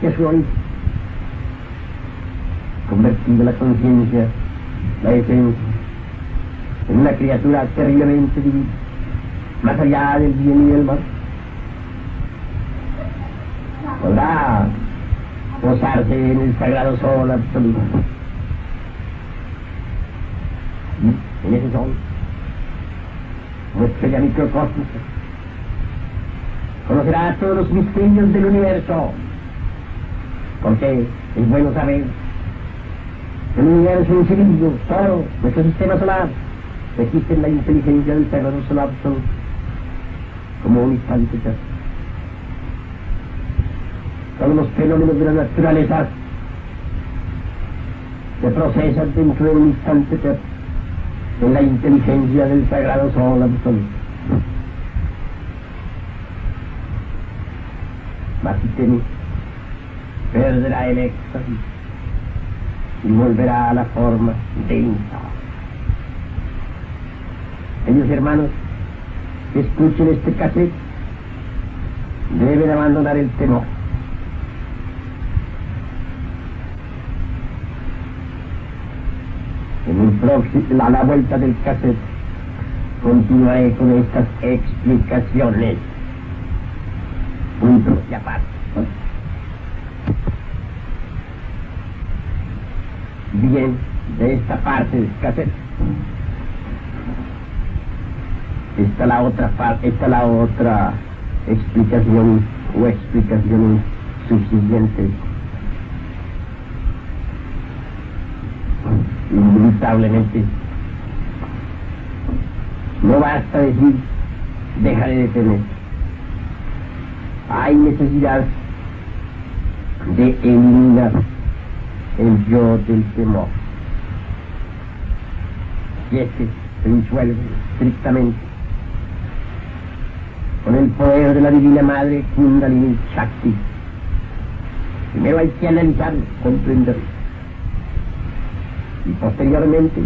que soy, convertido la conciencia, la esencia, en una criatura terriblemente divina, más allá del bien y del mal. Podrá posarse en el sagrado sol absoluto. En ese sol, nuestra ya microcósmica, conocerá todos los misterios del universo porque es bueno saber. Que el universo infinito, todo nuestro sistema solar, existe en la inteligencia del sagrado solar absoluto, como un instante eterno. Todos los fenómenos de la naturaleza se procesan dentro de un instante eterno, en la inteligencia del sagrado sol absoluto. Perderá el éxtasis y volverá a la forma densa. Ellos hermanos que escuchen este cassette deben abandonar el temor. En el próximo, a la vuelta del cassette continuaré con estas explicaciones. Punto y aparte. De esta parte de cassette. Esta la otra parte, esta la otra explicación o explicación subsiguiente. Inevitablemente no basta decir deja de detener. Hay necesidad de eliminar el yo del temor. Y este se disuelve estrictamente con el poder de la Divina Madre Kundalini Shakti. Primero hay que analizarlo, comprenderlo. Y posteriormente